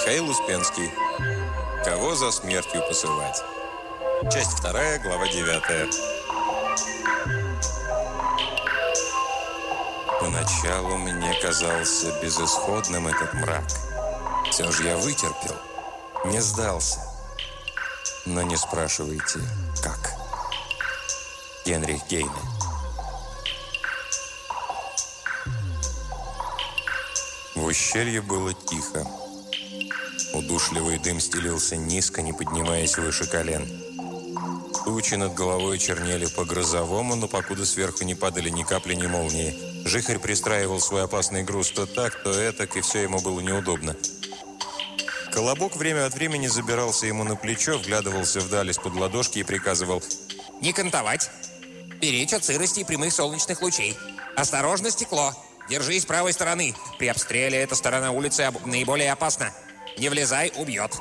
Михаил Успенский. Кого за смертью посылать? Часть вторая, глава девятая. Поначалу мне казался безысходным этот мрак. Все же я вытерпел, не сдался. Но не спрашивайте, как. Генрих Гейне. В ущелье было тихо. Удушливый дым стелился низко, не поднимаясь выше колен. Тучи над головой чернели по-грозовому, но покуда сверху не падали ни капли, ни молнии. Жихарь пристраивал свой опасный груз то так, то этак, и все ему было неудобно. Колобок время от времени забирался ему на плечо, вглядывался вдаль из-под ладошки и приказывал «Не кантовать! Беречь от сырости и прямых солнечных лучей! Осторожно, стекло! Держись правой стороны! При обстреле эта сторона улицы наиболее опасна! Не влезай, убьет!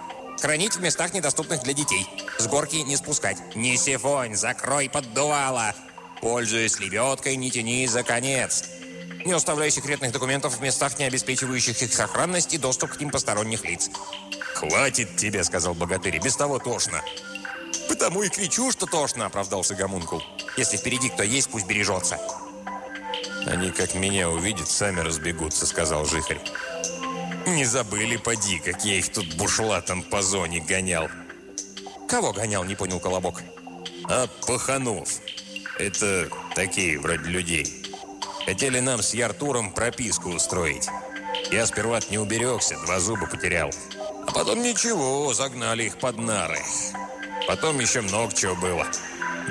Хранить в местах, недоступных для детей! С горки не спускать! Не сифонь, закрой поддувало! Пользуясь лебедкой, не тяни за конец!» Не оставляй секретных документов в местах, не обеспечивающих их сохранность и доступ к ним посторонних лиц. «Хватит тебе», — сказал богатырь, — «без того тошно». «Потому и кричу, что тошно», — оправдался Гомункул. «Если впереди кто есть, пусть бережется». «Они, как меня увидят, сами разбегутся», — сказал Жихарь. «Не забыли, поди, как я их тут бушлатом по зоне гонял». «Кого гонял?» — не понял Колобок. «А паханов. Это такие, вроде людей». Хотели нам с Яртуром прописку устроить. Я сперва не уберегся, два зуба потерял. А потом ничего, загнали их под нары. Потом еще много чего было.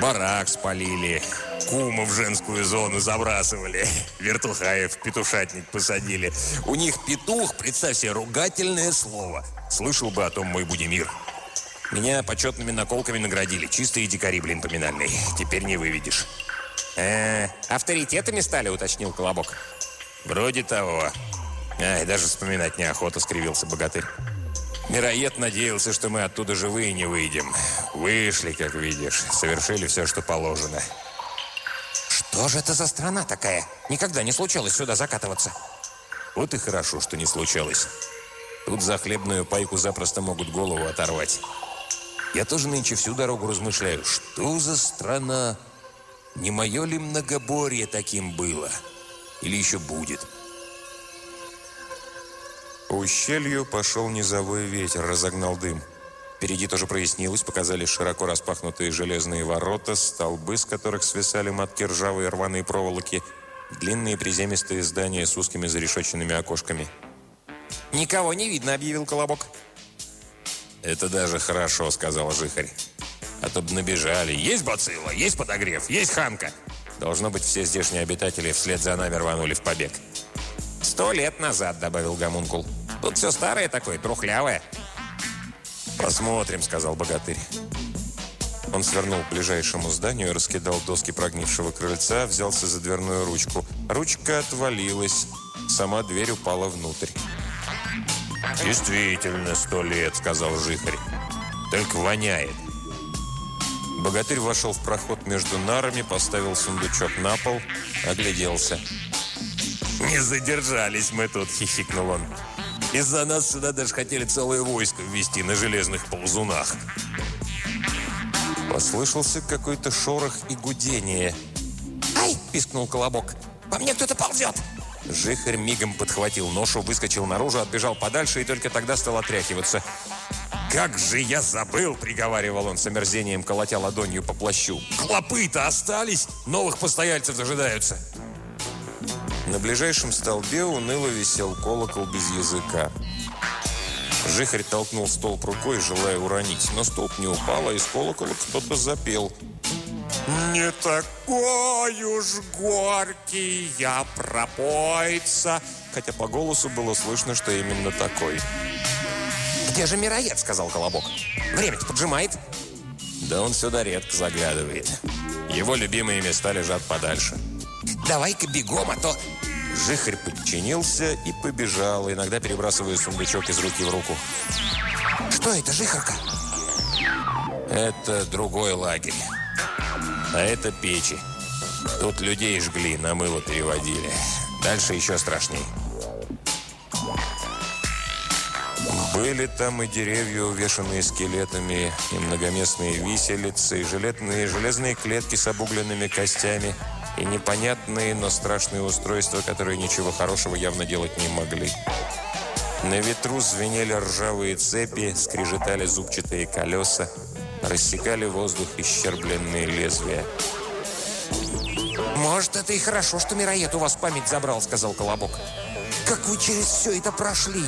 Барак спалили, кума в женскую зону забрасывали, вертухаев петушатник посадили. У них петух, представь себе, ругательное слово. Слышал бы о том мой Будимир. Меня почетными наколками наградили. Чистые дикари, блин, поминальные. Теперь не выведешь. «Э, авторитетами стали?» – уточнил Колобок. «Вроде того. Ай, даже вспоминать неохота», – скривился богатырь. Мироед надеялся, что мы оттуда живые не выйдем. Вышли, как видишь. Совершили все, что положено. Что же это за страна такая? Никогда не случалось сюда закатываться. Вот и хорошо, что не случалось. Тут за хлебную пайку запросто могут голову оторвать. Я тоже нынче всю дорогу размышляю, что за страна... Не мое ли многоборье таким было? Или еще будет? По ущелью пошел низовой ветер, разогнал дым. Впереди тоже прояснилось, показались широко распахнутые железные ворота, столбы, с которых свисали матки ржавые рваные проволоки, длинные приземистые здания с узкими зарешоченными окошками. «Никого не видно», — объявил Колобок. «Это даже хорошо», — сказал Жихарь. А то бы набежали. Есть бацилла, есть подогрев, есть ханка. Должно быть, все здешние обитатели вслед за нами рванули в побег. «Сто лет назад», — добавил Гомункул. «Тут все старое такое, трухлявое». «Посмотрим», — сказал богатырь. Он свернул к ближайшему зданию, раскидал доски прогнившего крыльца, взялся за дверную ручку. Ручка отвалилась, сама дверь упала внутрь. «Действительно сто лет», — сказал Жихарь. «Только воняет». Богатырь вошел в проход между нарами, поставил сундучок на пол, огляделся. «Не задержались мы тут», — хихикнул он. «Из-за нас сюда даже хотели целое войско ввести на железных ползунах». Послышался какой-то шорох и гудение. «Ай!» – пискнул Колобок. «По мне кто-то ползет!» Жихарь мигом подхватил ношу, выскочил наружу, отбежал подальше и только тогда стал отряхиваться. «Как же я забыл!» – приговаривал он с омерзением, колотя ладонью по плащу. «Клопы-то остались! Новых постояльцев дожидаются!» На ближайшем столбе уныло висел колокол без языка. Жихарь толкнул столб рукой, желая уронить, но столб не упал, а из колокола кто-то запел. «Не такой уж горький я пропойца!» Хотя по голосу было слышно, что именно такой. «Где же мироед?» — сказал Колобок. «Время-то поджимает». Да он сюда редко заглядывает. Его любимые места лежат подальше. «Давай-ка бегом, а то...» Жихарь подчинился и побежал, иногда перебрасывая сундучок из руки в руку. «Что это, Жихарка?» «Это другой лагерь. А это печи. Тут людей жгли, на мыло переводили. Дальше еще страшней». Были там и деревья, увешанные скелетами, и многоместные виселицы, и железные, железные клетки с обугленными костями, и непонятные, но страшные устройства, которые ничего хорошего явно делать не могли. На ветру звенели ржавые цепи, скрежетали зубчатые колеса, рассекали воздух исчербленные лезвия. «Может, это и хорошо, что мироед у вас память забрал», — сказал Колобок. «Как вы через все это прошли?»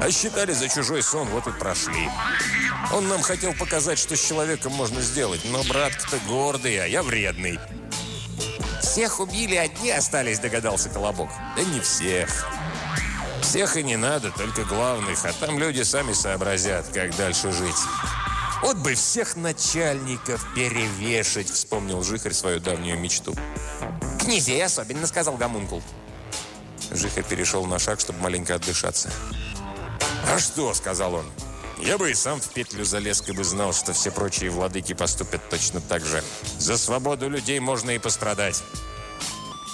А считали за чужой сон, вот и прошли. Он нам хотел показать, что с человеком можно сделать, но брат-то гордый, а я вредный. «Всех убили, одни остались», — догадался Колобок. «Да не всех. Всех и не надо, только главных, а там люди сами сообразят, как дальше жить». «Вот бы всех начальников перевешать», — вспомнил Жихарь свою давнюю мечту. «Князей особенно», — сказал Гомункул. Жихарь перешел на шаг, чтобы маленько отдышаться. «А что?» – сказал он. «Я бы и сам в петлю залез, и бы знал, что все прочие владыки поступят точно так же. За свободу людей можно и пострадать».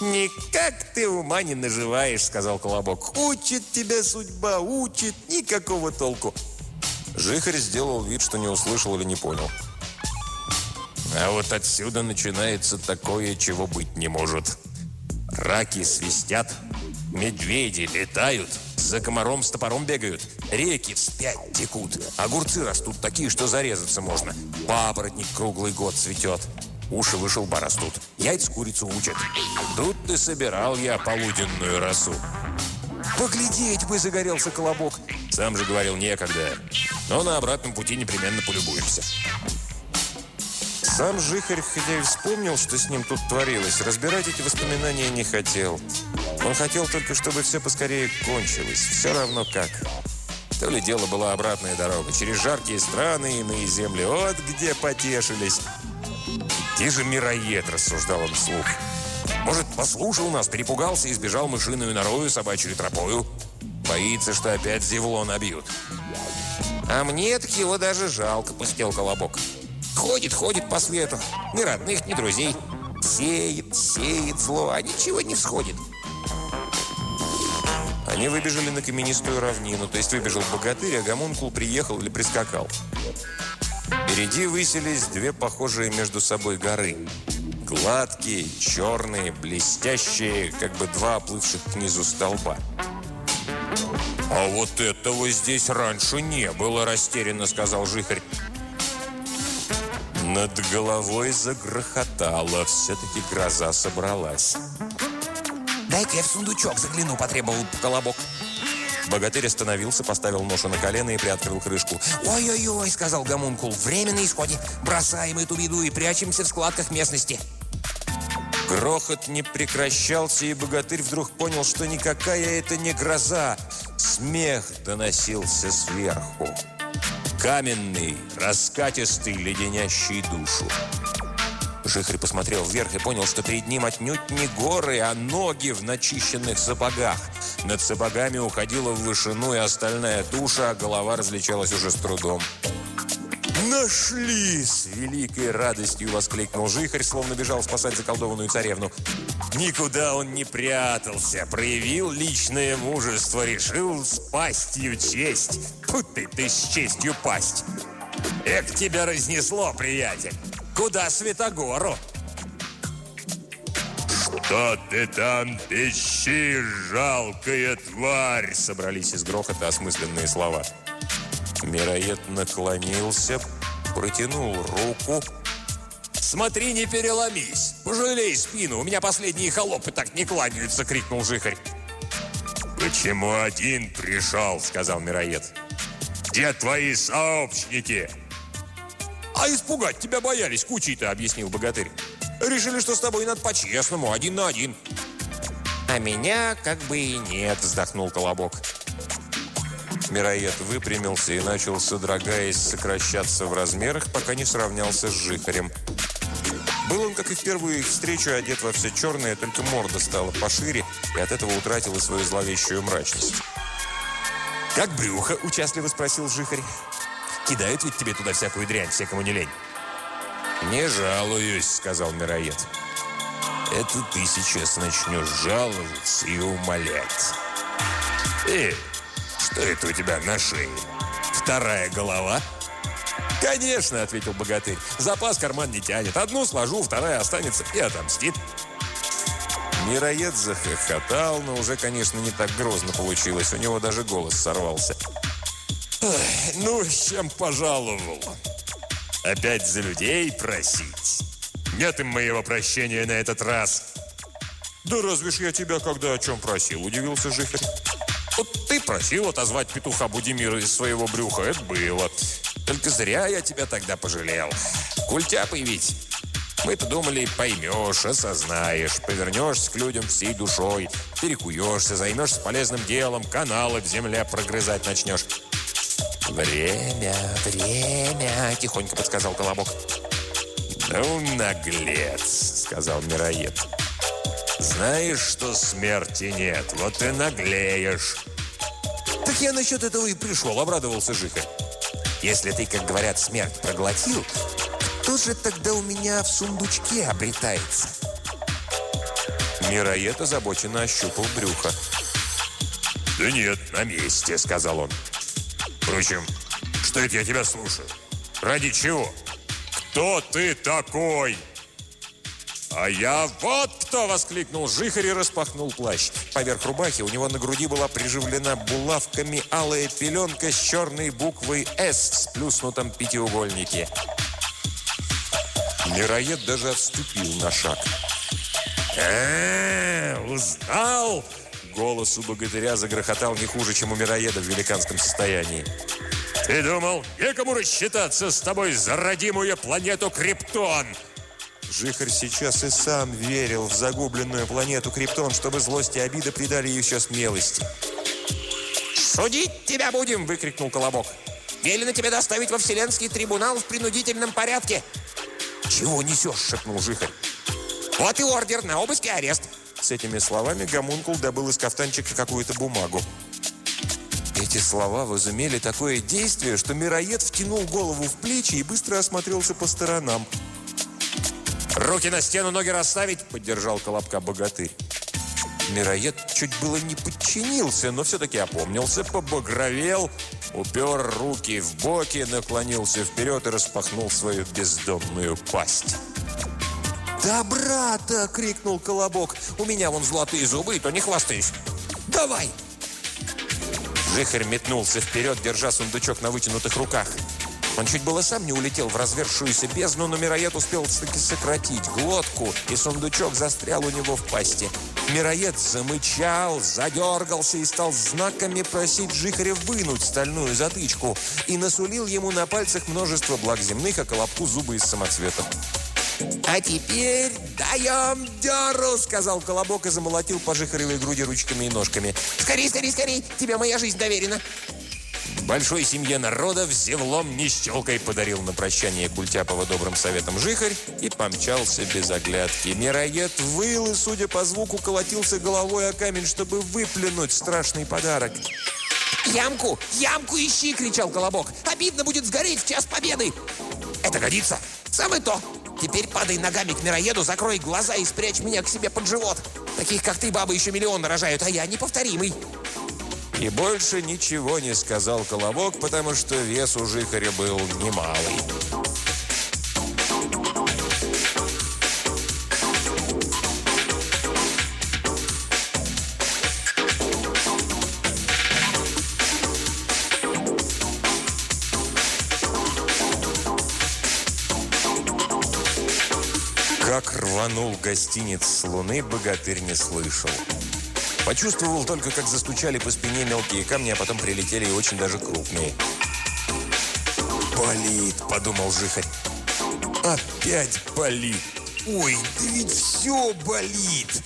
«Никак ты ума не наживаешь», — сказал Колобок. «Учит тебя судьба, учит, никакого толку». Жихарь сделал вид, что не услышал или не понял. А вот отсюда начинается такое, чего быть не может. Раки свистят, медведи летают, за комаром с топором бегают. Реки вспять текут. Огурцы растут такие, что зарезаться можно. Папоротник круглый год цветет. Уши вышелба растут. Яйца курицу учат. Тут ты собирал я полуденную росу. «Поглядеть бы!» – загорелся колобок. Сам же говорил, некогда. Но на обратном пути непременно полюбуемся. Сам Жихарь, хотя и вспомнил, что с ним тут творилось, разбирать эти воспоминания не хотел. Он хотел только, чтобы все поскорее кончилось. Все равно как. То ли дело была обратная дорога. Через жаркие страны иные земли. Вот где потешились. Где же мироед, рассуждал он вслух. Может, послушал нас, перепугался и сбежал мышиную норою, собачью тропою? Боится, что опять зевло набьют. «А мне так его даже жалко», — пустел колобок. Ходит, ходит по свету. Ни родных, ни друзей. Сеет, сеет зло, а ничего не всходит. Они выбежали на каменистую равнину, то есть выбежал богатырь, а гомункул приехал или прискакал. Впереди высились две похожие между собой горы. Гладкие, черные, блестящие, как бы два оплывших к низу столба. «А вот этого здесь раньше не было», – растерянно сказал Жихарь. Над головой загрохотало. Все-таки гроза собралась. «Дай-ка я в сундучок загляну», – потребовал колобок. Богатырь остановился, поставил ношу на колено и приоткрыл крышку. «Ой-ой-ой», – сказал Гомункул, – «время на исходе. Бросаем эту виду и прячемся в складках местности». Грохот не прекращался, и богатырь вдруг понял, что никакая это не гроза. Смех доносился сверху. Каменный, раскатистый, леденящий душу. Жихарь посмотрел вверх и понял, что перед ним отнюдь не горы, а ноги в начищенных сапогах. Над сапогами уходила в вышину и остальная туша, а голова различалась уже с трудом. «Нашли!» – с великой радостью воскликнул Жихарь, словно бежал спасать заколдованную царевну. Никуда он не прятался, проявил личное мужество, решил спасть ее честь. Тут ты, ты с честью пасть. Эх, тебя разнесло, приятель! Куда Святогору? «Что ты там пищишь, жалкая тварь?» Собрались из грохота осмысленные слова. Мироед наклонился, протянул руку. «Смотри, не переломись! Пожалей спину! У меня последние холопы так не кланяются!» — крикнул Жихарь. «Почему один пришел?» — сказал Мироед. «Где твои сообщники?» «А испугать тебя боялись, кучей-то», — объяснил богатырь. «Решили, что с тобой надо по-честному, один на один». «А меня как бы и нет», — вздохнул Колобок. Мироед выпрямился и начал, содрогаясь, сокращаться в размерах, пока не сравнялся с Жихарем. Был он, как и в первую их встречу, одет во все черное, только морда стала пошире и от этого утратила свою зловещую мрачность. «Как брюхо?» – участливо спросил Жихарь. «Кидают ведь тебе туда всякую дрянь, всякому не лень». «Не жалуюсь», – сказал Мироед. «Это ты сейчас начнешь жаловаться и умолять». «Эй, Что это у тебя на шее? Вторая голова?» «Конечно», — ответил богатырь. «Запас карман не тянет. Одну сложу, вторая останется и отомстит». Мироед захохотал, но уже, конечно, не так грозно получилось. У него даже голос сорвался. «Ну, чем пожаловал? Опять за людей просить? Нет им моего прощения на этот раз». «Да разве ж я тебя когда о чем просил?» – удивился Жихарь. «Вот ты просил отозвать петуха Будимира из своего брюха. Это было. Только зря я тебя тогда пожалел. Культяпый ведь. Мы-то думали, поймешь, осознаешь, повернешься к людям всей душой, перекуешься, займешься полезным делом, каналы в земле прогрызать начнешь. «Время, время!» – тихонько подсказал Колобок. «Ну, наглец!» – сказал Мироед. «Знаешь, что смерти нет, вот и наглеешь!» «Так я насчет этого и пришел», – обрадовался Жихарь. Если ты, как говорят, смерть проглотил, кто же тогда у меня в сундучке обретается? Мироед озабоченно ощупал брюхо. «Да нет, на месте», — сказал он. «Впрочем, что это я тебя слушаю? Ради чего? Кто ты такой?» «А я вот кто!» – воскликнул Жихарь и распахнул плащ. Поверх рубахи у него на груди была приживлена булавками алая пеленка с черной буквой «С» в сплюснутом пятиугольнике. Мироед даже отступил на шаг. э, -э узнал?» Голос у богатыря загрохотал не хуже, чем у мироеда в великанском состоянии. «Ты думал, некому рассчитаться с тобой за родимую планету Криптон?» Жихарь сейчас и сам верил в загубленную планету Криптон, чтобы злость и обида придали еще смелости. «Судить тебя будем!» – выкрикнул Колобок. «Велено тебе доставить во Вселенский трибунал в принудительном порядке!» «Чего несешь?» – шепнул Жихарь. «Вот и ордер на обыск и арест!» С этими словами Гомункул добыл из кафтанчика какую-то бумагу. Эти слова возымели такое действие, что Мироед втянул голову в плечи и быстро осмотрелся по сторонам – «Руки на стену, ноги расставить!» – поддержал Колобка богатырь. Мироед чуть было не подчинился, но все-таки опомнился, побагровел, упер руки в боки, наклонился вперед и распахнул свою бездомную пасть. «Да, брата!» – крикнул Колобок. «У меня вон золотые зубы, то не хвастаюсь. Давай!» Жихарь метнулся вперед, держа сундучок на вытянутых руках. Он чуть было сам не улетел в развершуюся бездну, но Мироед успел таки сократить глотку, и сундучок застрял у него в пасти. Мироед замычал, задергался и стал знаками просить Жихаря вынуть стальную затычку и насулил ему на пальцах множество благ земных, а колобку зубы из самоцветов. «А теперь даем дёру!» — сказал Колобок и замолотил по Жихаревой груди ручками и ножками. «Скорей, скорей, скорей! Тебе моя жизнь доверена!» Большой семье народа в зевлом не щелкой подарил на прощание Культяпова добрым советом жихарь и помчался без оглядки. Мироед выл и, судя по звуку, колотился головой о камень, чтобы выплюнуть страшный подарок. «Ямку! Ямку ищи!» — кричал Колобок. «Обидно будет сгореть в час победы!» «Это годится!» «Самое то! Теперь падай ногами к мироеду, закрой глаза и спрячь меня к себе под живот! Таких, как ты, бабы еще миллион рожают, а я неповторимый!» И больше ничего не сказал Колобок, потому что вес у Жихаря был немалый. Гостиниц с луны, богатырь не слышал. Почувствовал только, как застучали по спине мелкие камни, а потом прилетели и очень даже крупные. «Болит», — подумал Жихарь. «Опять болит! Ой, да ведь все болит!»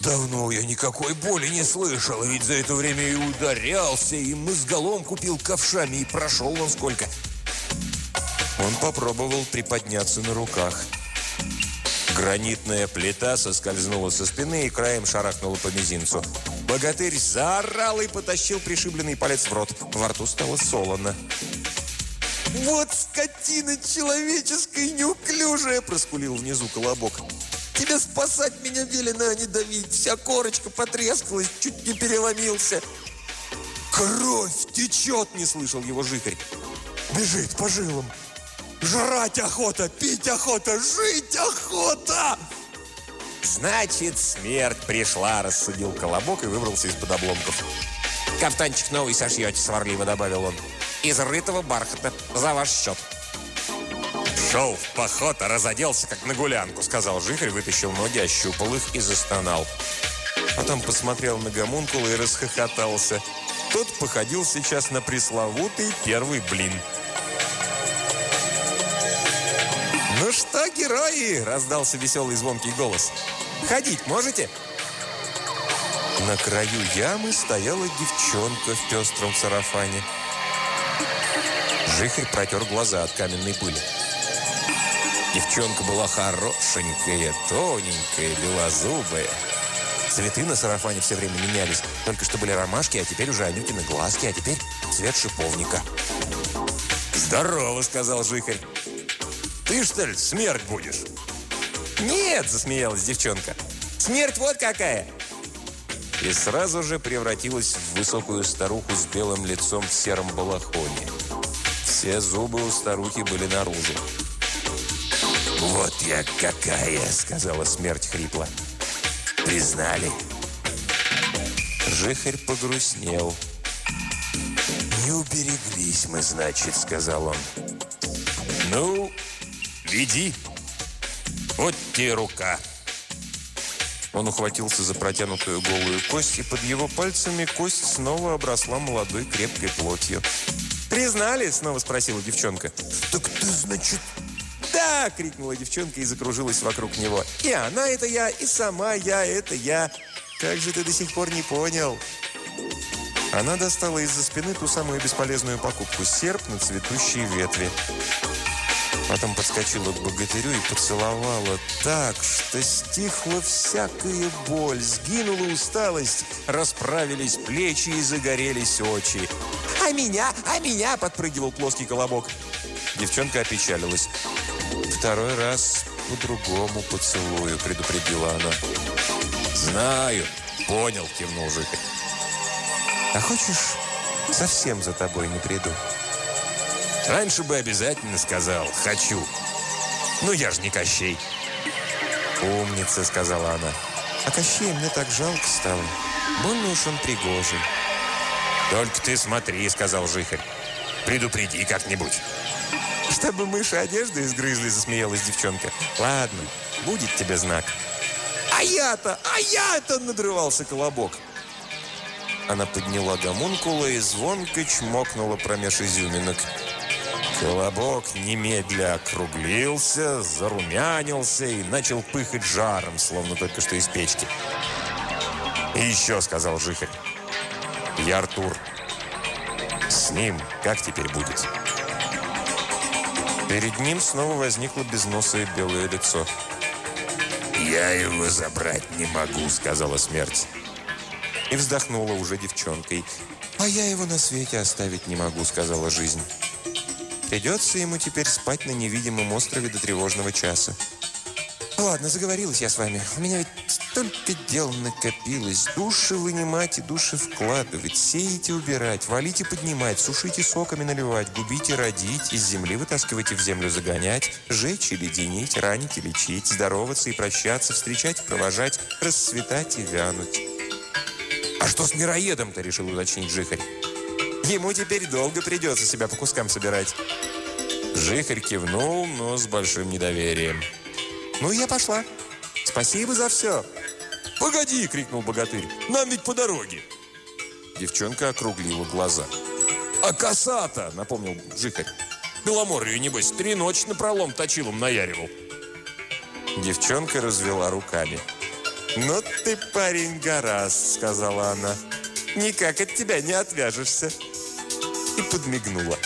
Давно я никакой боли не слышал, ведь за это время и ударялся, и мозголом купил ковшами, и прошел он сколько. Он попробовал приподняться на руках. Гранитная плита соскользнула со спины и краем шарахнула по мизинцу. Богатырь заорал и потащил пришибленный палец в рот. Во рту стало солоно. «Вот скотина человеческая неуклюжая!» – проскулил внизу колобок. «Тебе спасать меня велено, а не давить! Вся корочка потрескалась, чуть не переломился!» «Кровь течет!» – не слышал его жихарь. «Бежит по жилам! Жрать охота, пить охота, жить охота!» «Значит, смерть пришла!» – рассудил Колобок и выбрался из-под обломков. «Кафтанчик новый сошьете», – сварливо добавил он. «Из рытого бархата. За ваш счет». «Шел в поход, а разоделся, как на гулянку», — сказал Жихарь, вытащил ноги, ощупал их и застонал. Потом посмотрел на гомункула и расхохотался. Тот походил сейчас на пресловутый первый блин. «Ну что, герои!» – раздался веселый звонкий голос. «Ходить можете?» На краю ямы стояла девчонка в пестром сарафане. Жихарь протер глаза от каменной пыли. Девчонка была хорошенькая, тоненькая, белозубая. Цветы на сарафане все время менялись. Только что были ромашки, а теперь уже Анютины глазки, а теперь цвет шиповника. «Здорово», — сказал Жихарь. «Ты, что ли, смерть будешь?» «Нет», — засмеялась девчонка. «Смерть вот какая!» И сразу же превратилась в высокую старуху с белым лицом в сером балахоне. Все зубы у старухи были наружу. «Вот я какая!» — сказала смерть хрипло. «Признали?» Жихарь погрустнел. «Не убереглись мы, значит», — сказал он. «Ну, веди. Вот тебе рука». Он ухватился за протянутую голую кость, и под его пальцами кость снова обросла молодой крепкой плотью. «Признали?» — снова спросила девчонка. «Так ты, значит, «Да!» – крикнула девчонка и закружилась вокруг него. «И она – это я, и сама я – это я. Как же ты до сих пор не понял?» Она достала из-за спины ту самую бесполезную покупку – серп на цветущие ветви. Потом подскочила к богатырю и поцеловала так, что стихла всякая боль, сгинула усталость, расправились плечи и загорелись очи. «А меня, а меня!» – подпрыгивал плоский колобок. Девчонка опечалилась. «Второй раз по-другому поцелую», — предупредила она. «Знаю, понял», — кивнул Жихарь. «А хочешь, совсем за тобой не приду?» «Раньше бы обязательно сказал «хочу». Ну, я же не Кощей». «Умница», — сказала она. «А Кощей мне так жалко стало. Больно уж он пригожий». «Только ты смотри», — сказал Жихарь. «Предупреди как-нибудь». «Чтобы мыши одежду изгрызли», — засмеялась девчонка. «Ладно, будет тебе знак». «А я-то! А я-то!» — надрывался колобок. Она подняла гомункула и звонко чмокнула промеж изюминок. Колобок немедля округлился, зарумянился и начал пыхать жаром, словно только что из печки. «И еще», — сказал Жихарь, — «я Артур. С ним как теперь будет?» Перед ним снова возникло безносое белое лицо. «Я его забрать не могу», — сказала смерть. И вздохнула уже девчонкой. «А я его на свете оставить не могу», — сказала жизнь. «Придется ему теперь спать на невидимом острове до тревожного часа». «Ладно, заговорилась я с вами. У меня ведь столько дел накопилось. Души вынимать и души вкладывать, сеять и убирать, валить и поднимать, сушить и соками наливать, губить и родить, из земли вытаскивать и в землю загонять, жечь и леденить, ранить и лечить, здороваться и прощаться, встречать и провожать, расцветать и вянуть». «А что с мироедом-то?» – решил уточнить Жихарь. «Ему теперь долго придется себя по кускам собирать». Жихарь кивнул, но с большим недоверием. «Ну, я пошла. Спасибо за все». «Погоди!» — крикнул богатырь. «Нам ведь по дороге!» Девчонка округлила глаза. «А коса-то!» — напомнил Жихарь. «Беломор ее, небось, три ночи напролом точилом наяривал». Девчонка развела руками. «Ну ты, парень, гораст!» — сказала она. «Никак от тебя не отвяжешься!» И подмигнула.